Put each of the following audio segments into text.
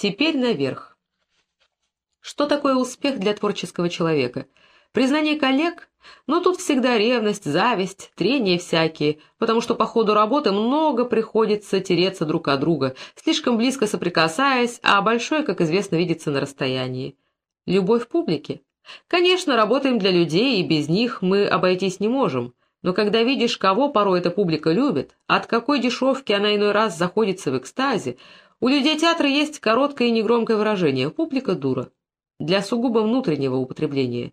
Теперь наверх. Что такое успех для творческого человека? Признание коллег? Но тут всегда ревность, зависть, трения всякие, потому что по ходу работы много приходится тереться друг от друга, слишком близко соприкасаясь, а большое, как известно, видится на расстоянии. Любовь публики? Конечно, работаем для людей, и без них мы обойтись не можем. Но когда видишь, кого порой эта публика любит, от какой дешевки она иной раз заходится в экстазе, у людей театра есть короткое и негромкое выражение «публика дура» для сугубо внутреннего употребления.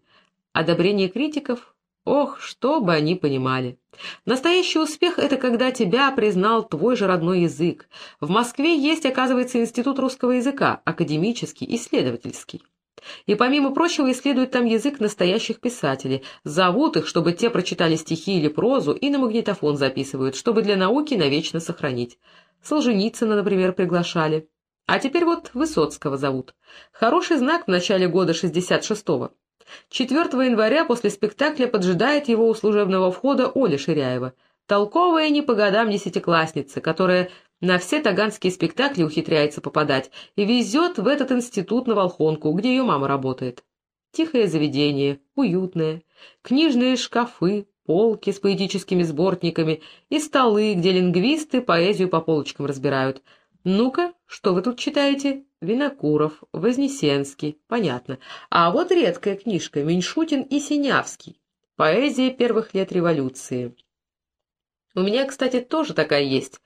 Одобрение критиков? Ох, что бы они понимали. Настоящий успех — это когда тебя признал твой же родной язык. В Москве есть, оказывается, институт русского языка, академический, исследовательский. И, помимо прочего, исследуют там язык настоящих писателей, зовут их, чтобы те прочитали стихи или прозу, и на магнитофон записывают, чтобы для науки навечно сохранить. Солженицына, например, приглашали. А теперь вот Высоцкого зовут. Хороший знак в начале года 66-го. 4 января после спектакля поджидает его у служебного входа Оля Ширяева, толковая не по годам десятиклассница, которая на все таганские спектакли ухитряется попадать и везет в этот институт на Волхонку, где ее мама работает. Тихое заведение, уютное, книжные шкафы, полки с поэтическими сборниками и столы, где лингвисты поэзию по полочкам разбирают. Ну-ка, что вы тут читаете? Винокуров, Вознесенский, понятно. А вот редкая книжка Меньшутин и Синявский. Поэзия первых лет революции. У меня, кстати, тоже такая есть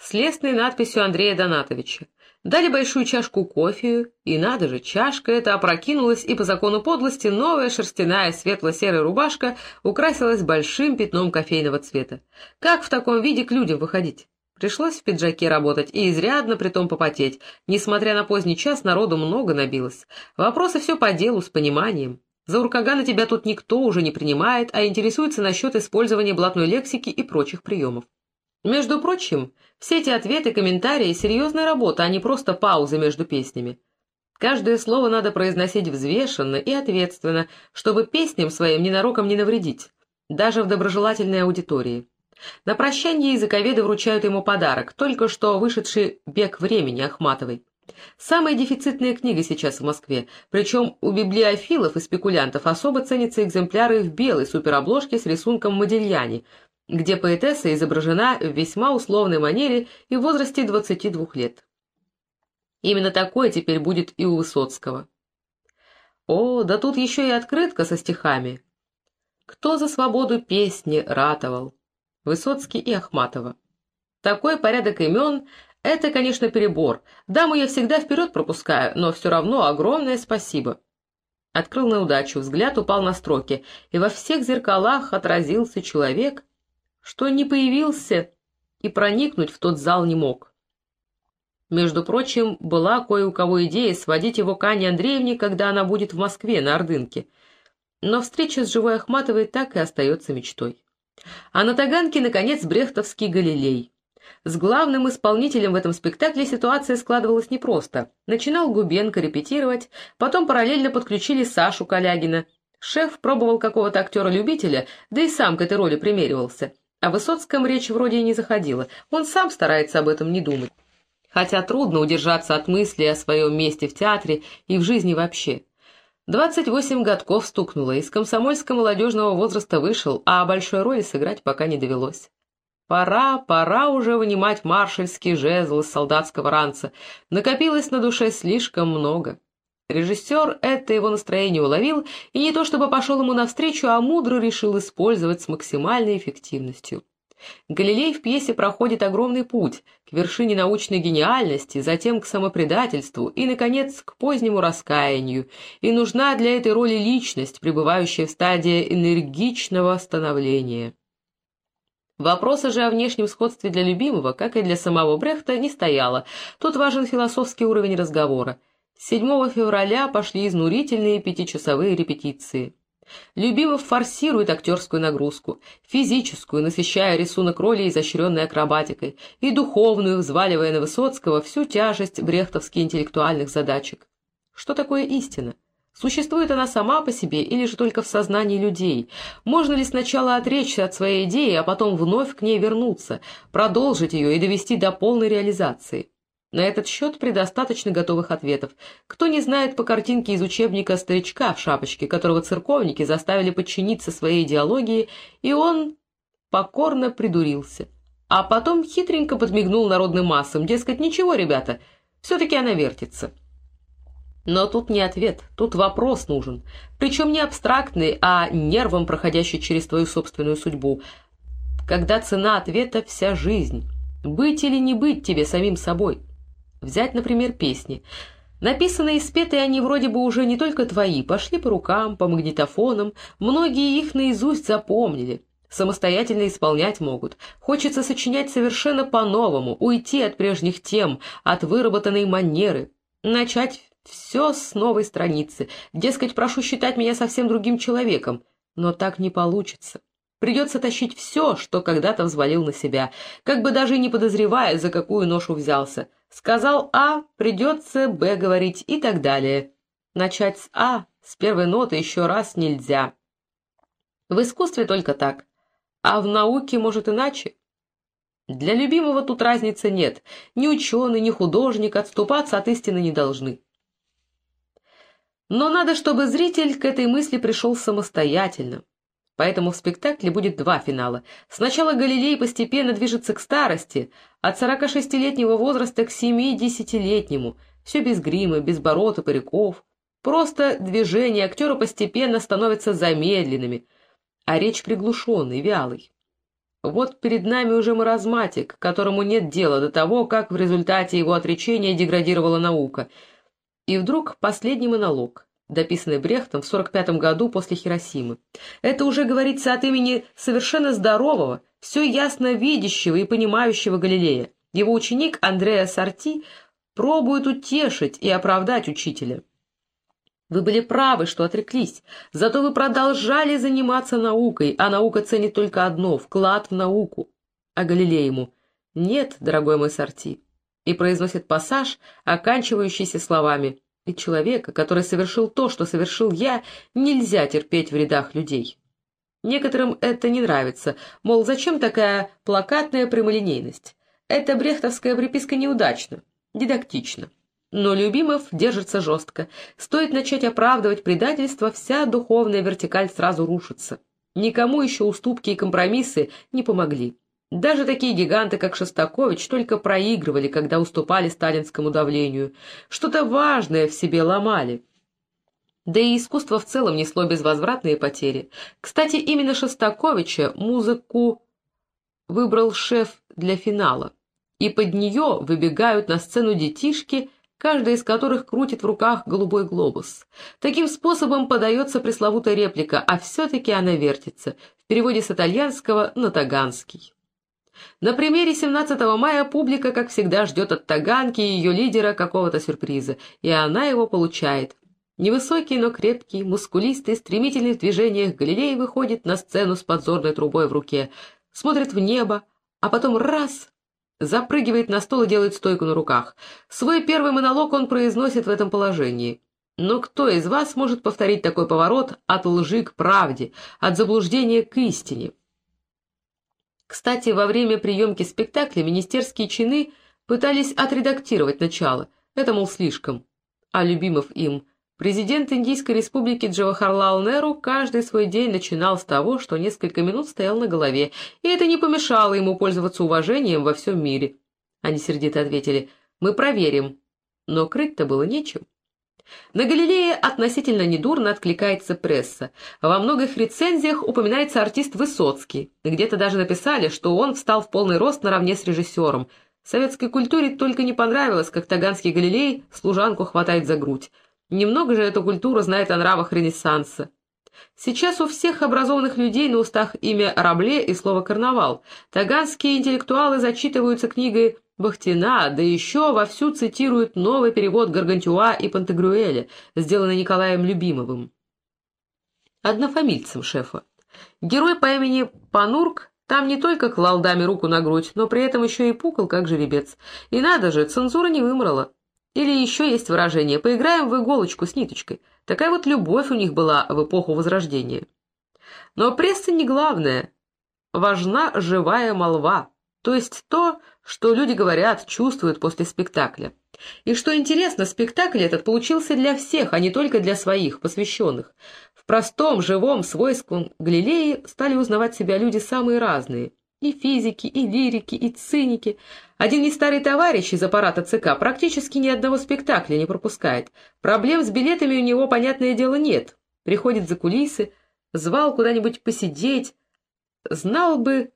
с лестной надписью Андрея Донатовича. Дали большую чашку кофею, и надо же, чашка эта опрокинулась, и по закону подлости новая шерстяная светло-серая рубашка украсилась большим пятном кофейного цвета. Как в таком виде к людям выходить? Пришлось в пиджаке работать и изрядно притом попотеть. Несмотря на поздний час, народу много набилось. Вопросы все по делу, с пониманием. За уркагана тебя тут никто уже не принимает, а интересуется насчет использования блатной лексики и прочих приемов. Между прочим, все эти ответы, комментарии — серьезная работа, а не просто паузы между песнями. Каждое слово надо произносить взвешенно и ответственно, чтобы песням своим ненароком не навредить, даже в доброжелательной аудитории. На прощание языковеды вручают ему подарок, только что вышедший «Бег времени» Ахматовой. Самая дефицитная книга сейчас в Москве, причем у библиофилов и спекулянтов особо ценятся экземпляры в белой суперобложке с рисунком Модильяни, где поэтесса изображена в весьма условной манере и в возрасте 22 лет. Именно такое теперь будет и у Высоцкого. О, да тут еще и открытка со стихами. «Кто за свободу песни ратовал?» Высоцкий и Ахматова. Такой порядок имен — это, конечно, перебор. Даму я всегда вперед пропускаю, но все равно огромное спасибо. Открыл на удачу, взгляд упал на строки, и во всех зеркалах отразился человек, что не появился и проникнуть в тот зал не мог. Между прочим, была кое у кого идея сводить его к Ане Андреевне, когда она будет в Москве, на Ордынке. Но встреча с живой Ахматовой так и остается мечтой. А на Таганке, наконец, брехтовский Галилей. С главным исполнителем в этом спектакле ситуация складывалась непросто. Начинал Губенко репетировать, потом параллельно подключили Сашу Калягина. Шеф пробовал какого-то актера-любителя, да и сам к этой роли примеривался. О Высоцком речь вроде и не заходила, он сам старается об этом не думать. Хотя трудно удержаться от мысли о своем месте в театре и в жизни вообще. Двадцать восемь годков стукнуло, из комсомольско-молодежного возраста вышел, а большой роли сыграть пока не довелось. Пора, пора уже вынимать маршальский жезл из солдатского ранца. Накопилось на душе слишком много. Режиссер это его настроение уловил и не то чтобы пошел ему навстречу, а мудро решил использовать с максимальной эффективностью. Галилей в пьесе проходит огромный путь к вершине научной гениальности, затем к самопредательству и, наконец, к позднему раскаянию, и нужна для этой роли личность, пребывающая в стадии энергичного становления. Вопроса же о внешнем сходстве для любимого, как и для самого Брехта, не стояло. Тут важен философский уровень разговора. 7 февраля пошли изнурительные пятичасовые репетиции. Любимов форсирует актерскую нагрузку, физическую, насыщая рисунок роли изощренной акробатикой, и духовную, взваливая на Высоцкого всю тяжесть брехтовски интеллектуальных задачек. Что такое истина? Существует она сама по себе или же только в сознании людей? Можно ли сначала отречься от своей идеи, а потом вновь к ней вернуться, продолжить ее и довести до полной реализации? На этот счет предостаточно готовых ответов. Кто не знает по картинке из учебника старичка в шапочке, которого церковники заставили подчиниться своей идеологии, и он покорно придурился. А потом хитренько подмигнул народным массам, дескать, ничего, ребята, все-таки она вертится. Но тут не ответ, тут вопрос нужен, причем не абстрактный, а нервом проходящий через твою собственную судьбу, когда цена ответа — вся жизнь. Быть или не быть тебе самим собой. Взять, например, песни. Написанные и спетые они вроде бы уже не только твои, пошли по рукам, по магнитофонам, многие их наизусть запомнили, самостоятельно исполнять могут. Хочется сочинять совершенно по-новому, уйти от прежних тем, от выработанной манеры, начать все с новой страницы, дескать, прошу считать меня совсем другим человеком, но так не получится. Придется тащить все, что когда-то взвалил на себя, как бы даже не подозревая, за какую ношу взялся. Сказал А, придется Б говорить и так далее. Начать с А, с первой ноты еще раз нельзя. В искусстве только так. А в науке, может, иначе? Для любимого тут разницы нет. Ни ученый, ни художник отступаться от истины не должны. Но надо, чтобы зритель к этой мысли пришел самостоятельно. Поэтому в спектакле будет два финала. Сначала Галилей постепенно движется к старости, от 46-летнего возраста к 70-летнему. Все без грима, без бород и париков. Просто движения актера постепенно становятся замедленными, а речь приглушенной, вялой. Вот перед нами уже маразматик, которому нет дела до того, как в результате его отречения деградировала наука. И вдруг последний монолог дописанный Брехтом в 45 году после Хиросимы. Это уже говорится от имени совершенно здорового, все ясно видящего и понимающего Галилея. Его ученик Андреа Сорти пробует утешить и оправдать учителя. Вы были правы, что отреклись, зато вы продолжали заниматься наукой, а наука ценит только одно — вклад в науку. А Галилей ему «Нет, дорогой мой Сорти», и произносит пассаж, оканчивающийся словами и человека, который совершил то, что совершил я, нельзя терпеть в рядах людей. Некоторым это не нравится, мол, зачем такая плакатная прямолинейность? Эта брехтовская приписка неудачна, дидактична. Но Любимов держится жестко. Стоит начать оправдывать предательство, вся духовная вертикаль сразу рушится. Никому еще уступки и компромиссы не помогли. Даже такие гиганты, как Шостакович, только проигрывали, когда уступали сталинскому давлению. Что-то важное в себе ломали. Да и искусство в целом несло безвозвратные потери. Кстати, именно Шостаковича музыку выбрал шеф для финала. И под нее выбегают на сцену детишки, каждый из которых крутит в руках голубой глобус. Таким способом подается пресловутая реплика, а все-таки она вертится, в переводе с итальянского на таганский. На примере 17 мая публика, как всегда, ждет от Таганки и ее лидера какого-то сюрприза, и она его получает. Невысокий, но крепкий, мускулистый, стремительный в движениях Галилей выходит на сцену с подзорной трубой в руке, смотрит в небо, а потом раз — запрыгивает на стол и делает стойку на руках. Свой первый монолог он произносит в этом положении. Но кто из вас может повторить такой поворот от лжи к правде, от заблуждения к истине? Кстати, во время приемки спектакля министерские чины пытались отредактировать начало. Это, мол, слишком. А Любимов им Президент Индийской республики Джавахарлал Неру каждый свой день начинал с того, что несколько минут стоял на голове, и это не помешало ему пользоваться уважением во всем мире. Они сердито ответили «Мы проверим». Но крыть-то было нечем. На Галилее относительно недурно откликается пресса. Во многих рецензиях упоминается артист Высоцкий. Где-то даже написали, что он встал в полный рост наравне с режиссером. Советской культуре только не понравилось, как таганский Галилей служанку хватает за грудь. Немного же эта культура знает о нравах Ренессанса. Сейчас у всех образованных людей на устах имя Рабле и слово «карнавал». Таганские интеллектуалы зачитываются книгой Бахтина, да еще вовсю цитирует новый перевод Гаргантюа и Пантагрюэля, сделанный Николаем Любимовым. Однофамильцем шефа. Герой по имени Панурк там не только клал даме руку на грудь, но при этом еще и пукал, как жеребец. И надо же, цензура не вымрала. Или еще есть выражение «поиграем в иголочку с ниточкой». Такая вот любовь у них была в эпоху Возрождения. Но пресса не главное. Важна живая молва, то есть то, что люди говорят, чувствуют после спектакля. И что интересно, спектакль этот получился для всех, а не только для своих, посвященных. В простом, живом, свойском Галилее стали узнавать себя люди самые разные. И физики, и лирики, и циники. Один не старый товарищ из аппарата ЦК практически ни одного спектакля не пропускает. Проблем с билетами у него, понятное дело, нет. Приходит за кулисы, звал куда-нибудь посидеть. Знал бы,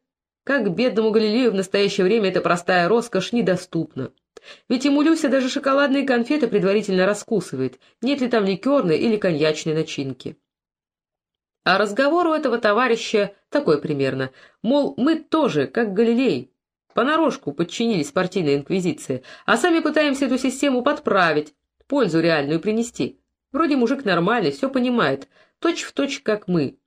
как бедному Галилею в настоящее время эта простая роскошь недоступна. Ведь ему Люся даже шоколадные конфеты предварительно раскусывает, нет ли там ликерной или коньячной начинки. А разговор у этого товарища такой примерно, мол, мы тоже, как Галилей, понарошку подчинились партийной инквизиции, а сами пытаемся эту систему подправить, пользу реальную принести. Вроде мужик нормальный, все понимает, точь в точь, как мы,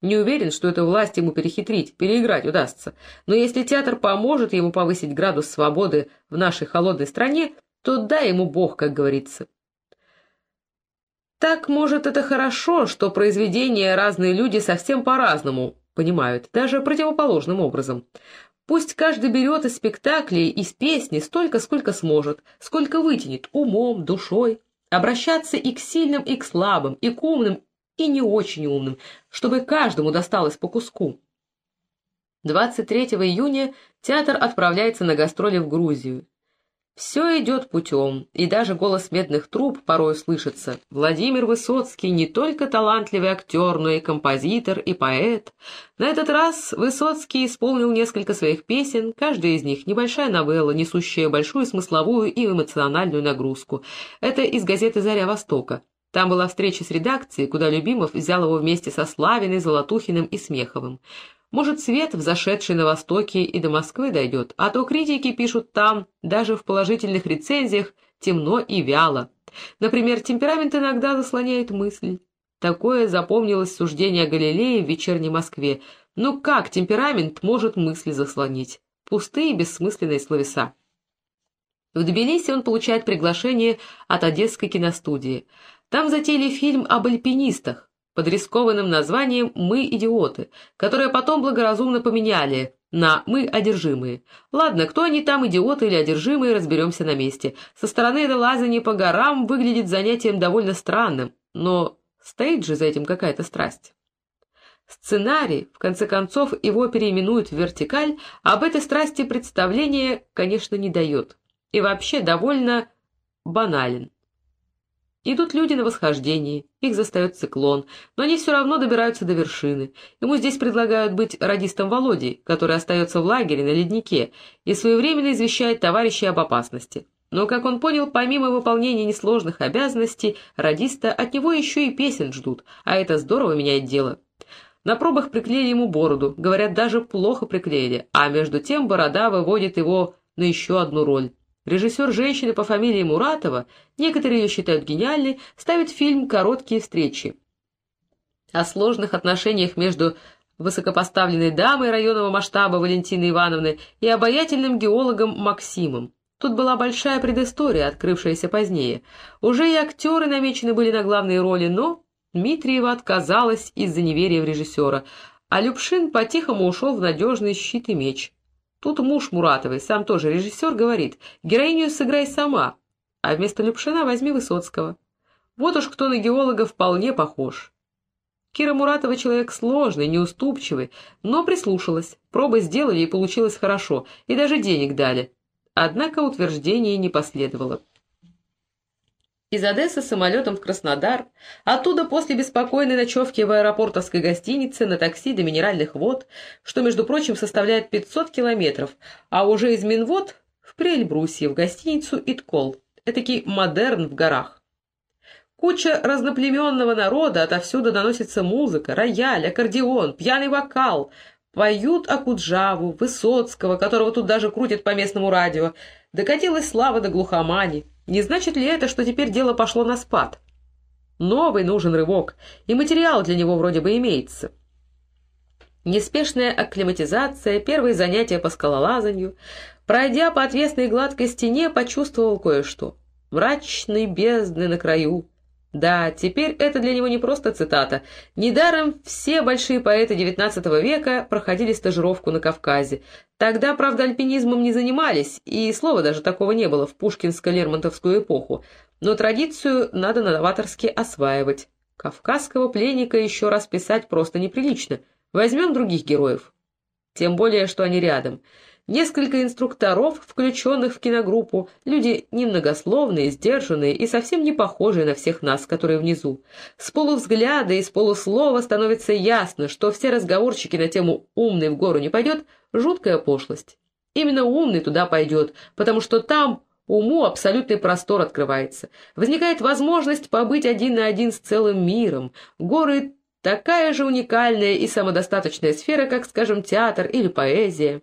не уверен, что эту власть ему перехитрить, переиграть удастся. Но если театр поможет ему повысить градус свободы в нашей холодной стране, то дай ему Бог, как говорится. Так, может, это хорошо, что произведения разные люди совсем по-разному понимают, даже противоположным образом. Пусть каждый берет из спектаклей, из песни столько, сколько сможет, сколько вытянет умом, душой. Обращаться и к сильным, и к слабым, и к умным, и не очень умным, чтобы каждому досталось по куску. 23 июня театр отправляется на гастроли в Грузию. Все идет путем, и даже голос медных труб порой слышится. Владимир Высоцкий не только талантливый актер, но и композитор, и поэт. На этот раз Высоцкий исполнил несколько своих песен, каждая из них небольшая новелла, несущая большую смысловую и эмоциональную нагрузку. Это из газеты «Заря Востока». Там была встреча с редакцией, куда Любимов взял его вместе со Славиной, Золотухиным и Смеховым. Может, свет, взошедший на Востоке, и до Москвы дойдет, а то критики пишут там, даже в положительных рецензиях, темно и вяло. Например, темперамент иногда заслоняет мысль. Такое запомнилось суждение о Галилее в вечерней Москве. Ну как темперамент может мысли заслонить? Пустые бессмысленные словеса. В Тбилиси он получает приглашение от Одесской киностудии. Там затеяли фильм об альпинистах под рискованным названием «Мы идиоты», которое потом благоразумно поменяли на «Мы одержимые». Ладно, кто они там, идиоты или одержимые, разберемся на месте. Со стороны это лазание по горам выглядит занятием довольно странным, но стоит же за этим какая-то страсть. Сценарий, в конце концов, его переименуют в вертикаль, об этой страсти представление, конечно, не дает. И вообще довольно банален. Идут люди на восхождении, их застает циклон, но они все равно добираются до вершины. Ему здесь предлагают быть радистом Володей, который остается в лагере на леднике и своевременно извещает товарищей об опасности. Но, как он понял, помимо выполнения несложных обязанностей, радиста от него еще и песен ждут, а это здорово меняет дело. На пробах приклеили ему бороду, говорят, даже плохо приклеили, а между тем борода выводит его на еще одну роль. Режиссер женщины по фамилии Муратова, некоторые ее считают гениальной, ставит фильм «Короткие встречи». О сложных отношениях между высокопоставленной дамой районного масштаба Валентиной Ивановны и обаятельным геологом Максимом. Тут была большая предыстория, открывшаяся позднее. Уже и актеры намечены были на главные роли, но Дмитриева отказалась из-за неверия в режиссера, а Любшин по-тихому ушел в надежный щит и меч. Тут муж Муратовой, сам тоже режиссер, говорит, героиню сыграй сама, а вместо Любшина возьми Высоцкого. Вот уж кто на геолога вполне похож. Кира Муратова человек сложный, неуступчивый, но прислушалась, пробы сделали и получилось хорошо, и даже денег дали. Однако утверждение не последовало. Из Одессы самолетом в Краснодар, оттуда после беспокойной ночевки в аэропортовской гостинице на такси до Минеральных вод, что, между прочим, составляет 500 километров, а уже из Минвод в Прельбрусье в гостиницу «Иткол», этакий модерн в горах. Куча разноплеменного народа, отовсюду доносится музыка, рояль, аккордеон, пьяный вокал, поют Акуджаву, Высоцкого, которого тут даже крутят по местному радио, докатилась слава до глухомани, не значит ли это, что теперь дело пошло на спад? Новый нужен рывок, и материал для него вроде бы имеется. Неспешная акклиматизация, первые занятия по скалолазанию. Пройдя по отвесной гладкой стене, почувствовал кое-что. Мрачной бездны на краю. Да, теперь это для него не просто цитата. Недаром все большие поэты XIX века проходили стажировку на Кавказе. Тогда, правда, альпинизмом не занимались, и слова даже такого не было в пушкинско-лермонтовскую эпоху. Но традицию надо новаторски осваивать. Кавказского пленника еще раз писать просто неприлично. Возьмем других героев. Тем более, что они рядом. Несколько инструкторов, включенных в киногруппу, люди немногословные, сдержанные и совсем не похожие на всех нас, которые внизу. С полувзгляда и с полуслова становится ясно, что все разговорчики на тему «умный в гору не пойдет» — жуткая пошлость. Именно умный туда пойдет, потому что там уму абсолютный простор открывается. Возникает возможность побыть один на один с целым миром. Горы — такая же уникальная и самодостаточная сфера, как, скажем, театр или поэзия.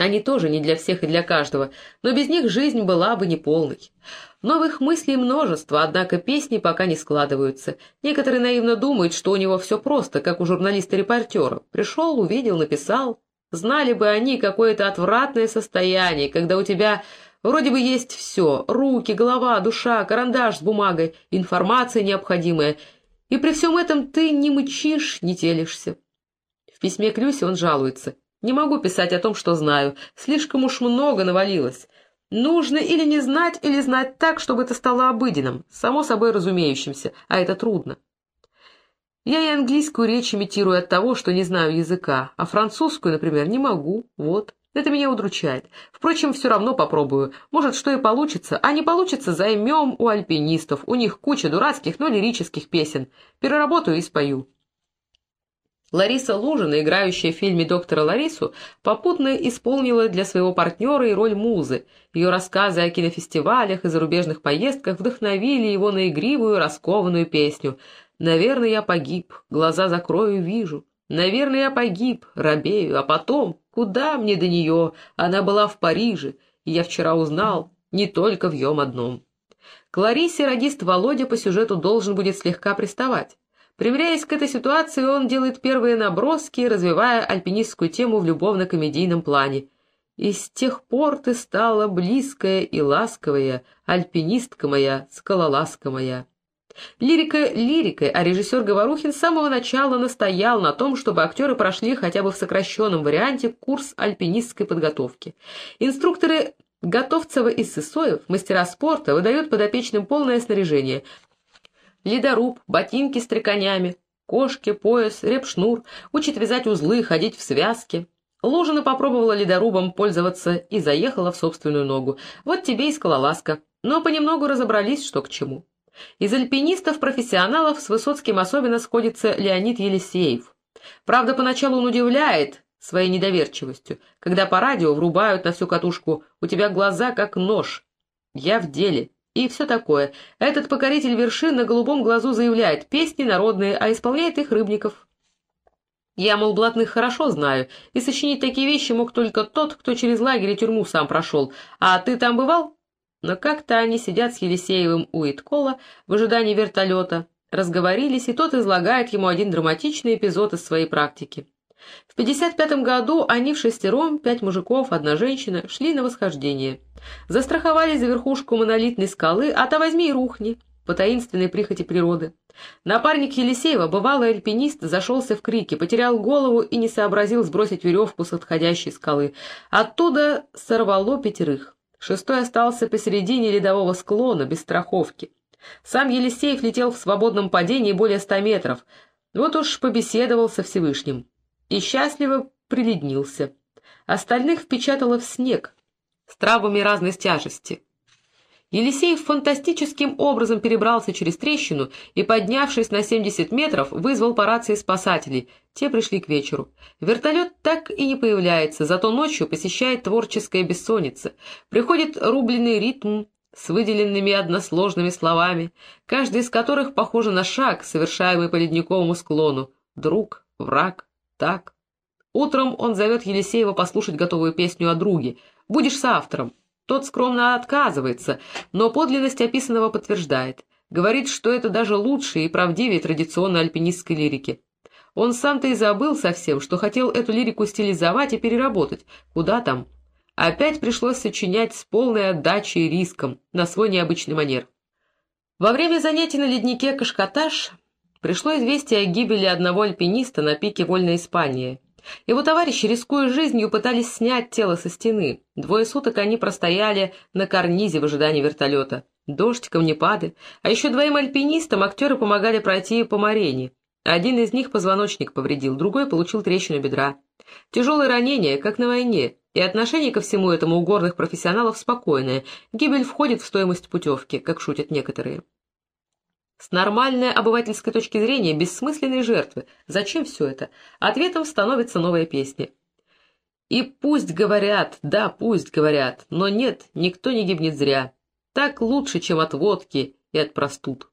Они тоже не для всех и для каждого, но без них жизнь была бы неполной. Новых мыслей множество, однако песни пока не складываются. Некоторые наивно думают, что у него все просто, как у журналиста-репортера. Пришел, увидел, написал. Знали бы они какое-то отвратное состояние, когда у тебя вроде бы есть все — руки, голова, душа, карандаш с бумагой, информация необходимая, и при всем этом ты не мычишь, не телишься. В письме к Люсе он жалуется. Не могу писать о том, что знаю. Слишком уж много навалилось. Нужно или не знать, или знать так, чтобы это стало обыденным, само собой разумеющимся, а это трудно. Я и английскую речь имитирую от того, что не знаю языка, а французскую, например, не могу, вот. Это меня удручает. Впрочем, все равно попробую. Может, что и получится, а не получится, займем у альпинистов. У них куча дурацких, но лирических песен. Переработаю и спою. Лариса Лужина, играющая в фильме «Доктора Ларису», попутно исполнила для своего партнера и роль музы. Ее рассказы о кинофестивалях и зарубежных поездках вдохновили его на игривую, раскованную песню «Наверное, я погиб, глаза закрою, вижу». «Наверное, я погиб, робею, а потом, куда мне до нее? Она была в Париже, и я вчера узнал, не только в ем одном». К Ларисе радист Володя по сюжету должен будет слегка приставать. Примеряясь к этой ситуации, он делает первые наброски, развивая альпинистскую тему в любовно-комедийном плане. «И с тех пор ты стала близкая и ласковая, альпинистка моя, скалолазка моя». Лирика лирикой, а режиссер Говорухин с самого начала настоял на том, чтобы актеры прошли хотя бы в сокращенном варианте курс альпинистской подготовки. Инструкторы Готовцева и Сысоев, мастера спорта, выдают подопечным полное снаряжение, ледоруб, ботинки с треконями, кошки, пояс, репшнур, учит вязать узлы, ходить в связке. Лужина попробовала ледорубом пользоваться и заехала в собственную ногу. Вот тебе и скалолазка. Но понемногу разобрались, что к чему. Из альпинистов-профессионалов с Высоцким особенно сходится Леонид Елисеев. Правда, поначалу он удивляет своей недоверчивостью, когда по радио врубают на всю катушку «У тебя глаза как нож». Я в деле, и все такое. Этот покоритель вершин на голубом глазу заявляет, песни народные, а исполняет их Рыбников. Я, мол, блатных хорошо знаю, и сочинить такие вещи мог только тот, кто через лагерь и тюрьму сам прошел. А ты там бывал? Но как-то они сидят с Елисеевым у Иткола в ожидании вертолета, разговорились, и тот излагает ему один драматичный эпизод из своей практики. В 55 году они в шестером, пять мужиков, одна женщина, шли на восхождение. Застраховались за верхушку монолитной скалы, а то возьми и рухни, по таинственной прихоти природы. Напарник Елисеева, бывалый альпинист, зашелся в крики, потерял голову и не сообразил сбросить веревку с отходящей скалы. Оттуда сорвало пятерых. Шестой остался посередине ледового склона, без страховки. Сам Елисеев летел в свободном падении более ста метров. Вот уж побеседовал со Всевышним и счастливо приледнился. Остальных впечатало в снег с травами разной тяжести. Елисеев фантастическим образом перебрался через трещину и, поднявшись на 70 метров, вызвал по рации спасателей. Те пришли к вечеру. Вертолет так и не появляется, зато ночью посещает творческая бессонница. Приходит рубленый ритм с выделенными односложными словами, каждый из которых похож на шаг, совершаемый по ледниковому склону. Друг, враг, так. Утром он зовет Елисеева послушать готовую песню о друге. «Будешь соавтором». Тот скромно отказывается, но подлинность описанного подтверждает. Говорит, что это даже лучше и правдивее традиционной альпинистской лирики. Он сам-то и забыл совсем, что хотел эту лирику стилизовать и переработать. Куда там? Опять пришлось сочинять с полной отдачей и риском, на свой необычный манер. Во время занятий на леднике Кашкаташ пришло известие о гибели одного альпиниста на пике Вольной Испании. Его товарищи, рискуя жизнью, пытались снять тело со стены. Двое суток они простояли на карнизе в ожидании вертолета. Дождь, камнепады. А еще двоим альпинистам актеры помогали пройти по Марене. Один из них позвоночник повредил, другой получил трещину бедра. Тяжелое ранение, как на войне, и отношение ко всему этому у горных профессионалов спокойное. Гибель входит в стоимость путевки, как шутят некоторые. С нормальной обывательской точки зрения бессмысленные жертвы. Зачем все это? Ответом становится новая песня. И пусть говорят, да, пусть говорят, но нет, никто не гибнет зря. Так лучше, чем от водки и от простуд.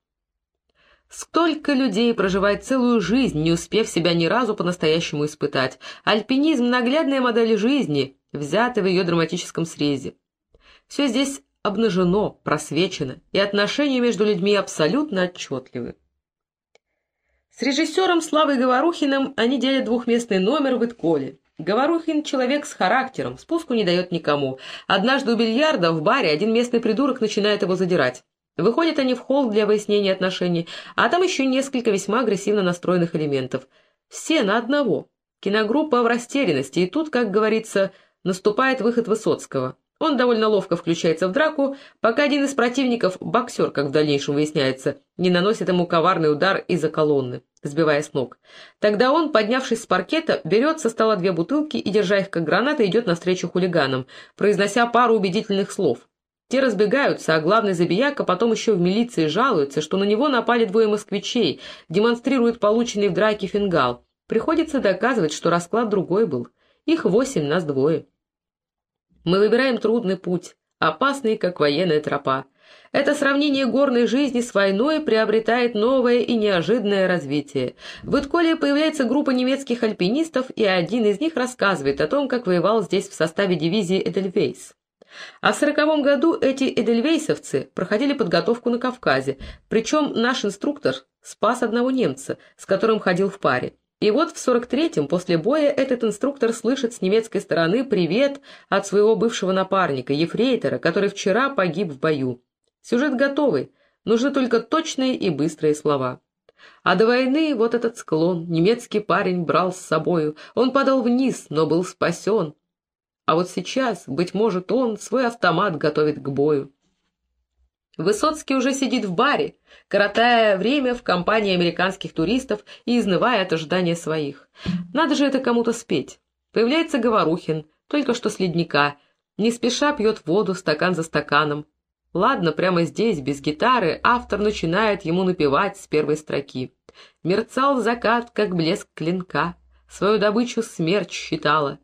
Сколько людей проживает целую жизнь, не успев себя ни разу по-настоящему испытать. Альпинизм — наглядная модель жизни, взятая в ее драматическом срезе. Все здесь обнажено, просвечено, и отношения между людьми абсолютно отчетливы. С режиссером Славой Говорухиным они делят двухместный номер в Итколе. Говорухин — человек с характером, спуску не дает никому. Однажды у бильярда в баре один местный придурок начинает его задирать. Выходят они в холл для выяснения отношений, а там еще несколько весьма агрессивно настроенных элементов. Все на одного. Киногруппа в растерянности, и тут, как говорится, наступает выход Высоцкого. Он довольно ловко включается в драку, пока один из противников, боксер, как в дальнейшем выясняется, не наносит ему коварный удар из-за колонны, сбивая с ног. Тогда он, поднявшись с паркета, берет со стола две бутылки и, держа их как гранаты, идет навстречу хулиганам, произнося пару убедительных слов. Те разбегаются, а главный забияка потом еще в милиции жалуется, что на него напали двое москвичей, демонстрирует полученный в драке фингал. Приходится доказывать, что расклад другой был. Их восемь, нас двое. Мы выбираем трудный путь, опасный, как военная тропа. Это сравнение горной жизни с войной приобретает новое и неожиданное развитие. В Итколе появляется группа немецких альпинистов, и один из них рассказывает о том, как воевал здесь в составе дивизии «Эдельвейс». А в сороковом году эти эдельвейсовцы проходили подготовку на Кавказе, причем наш инструктор спас одного немца, с которым ходил в паре. И вот в 43-м, после боя, этот инструктор слышит с немецкой стороны привет от своего бывшего напарника, ефрейтора, который вчера погиб в бою. Сюжет готовый, нужны только точные и быстрые слова. А до войны вот этот склон немецкий парень брал с собою. Он падал вниз, но был спасен. А вот сейчас, быть может, он свой автомат готовит к бою. Высоцкий уже сидит в баре, коротая время в компании американских туристов и изнывая от ожидания своих. Надо же это кому-то спеть. Появляется Говорухин, только что с ледника, не спеша пьет воду стакан за стаканом. Ладно, прямо здесь, без гитары, автор начинает ему напевать с первой строки. Мерцал закат, как блеск клинка, свою добычу смерть считала.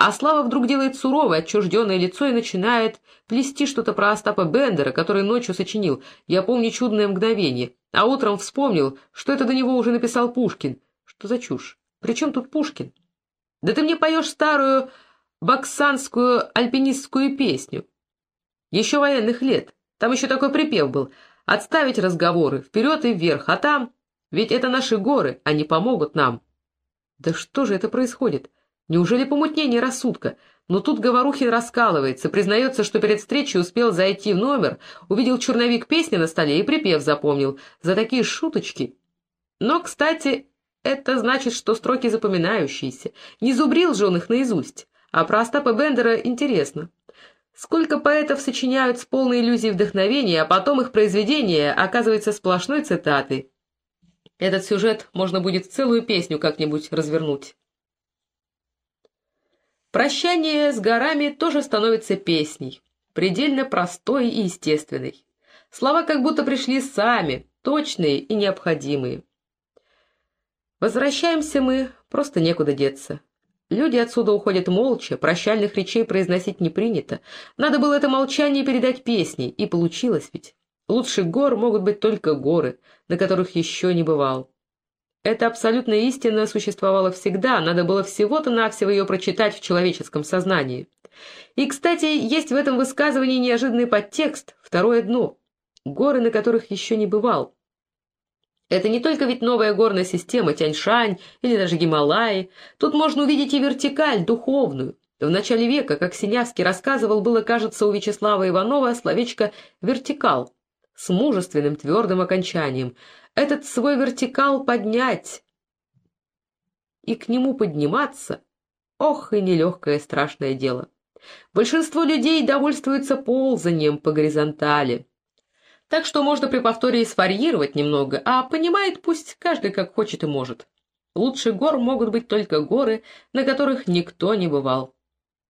А Слава вдруг делает суровое, отчужденное лицо и начинает плести что-то про Остапа Бендера, который ночью сочинил «Я помню чудное мгновение», а утром вспомнил, что это до него уже написал Пушкин. Что за чушь? При чем тут Пушкин? Да ты мне поешь старую баксанскую альпинистскую песню. Еще военных лет. Там еще такой припев был. Отставить разговоры, вперед и вверх, а там... Ведь это наши горы, они помогут нам. Да что же это происходит? Неужели помутнение рассудка? Но тут Говорухин раскалывается, признается, что перед встречей успел зайти в номер, увидел черновик песни на столе и припев запомнил. За такие шуточки. Но, кстати, это значит, что строки запоминающиеся. Не зубрил же он их наизусть. А про Остапа Бендера интересно. Сколько поэтов сочиняют с полной иллюзией вдохновения, а потом их произведение оказывается сплошной цитатой. Этот сюжет можно будет целую песню как-нибудь развернуть. Прощание с горами тоже становится песней, предельно простой и естественной. Слова как будто пришли сами, точные и необходимые. Возвращаемся мы, просто некуда деться. Люди отсюда уходят молча, прощальных речей произносить не принято. Надо было это молчание передать песней, и получилось ведь. Лучше гор могут быть только горы, на которых еще не бывал. Эта абсолютная истина существовала всегда, надо было всего-то навсего ее прочитать в человеческом сознании. И, кстати, есть в этом высказывании неожиданный подтекст, второе дно, горы, на которых еще не бывал. Это не только ведь новая горная система Тяньшань или даже Гималаи, тут можно увидеть и вертикаль, духовную. В начале века, как Синявский рассказывал, было, кажется, у Вячеслава Иванова словечко «вертикал», с мужественным твердым окончанием, этот свой вертикал поднять и к нему подниматься, ох, и нелегкое страшное дело. Большинство людей довольствуются ползанием по горизонтали. Так что можно при повторе сварьировать немного, а понимает пусть каждый как хочет и может. Лучше гор могут быть только горы, на которых никто не бывал.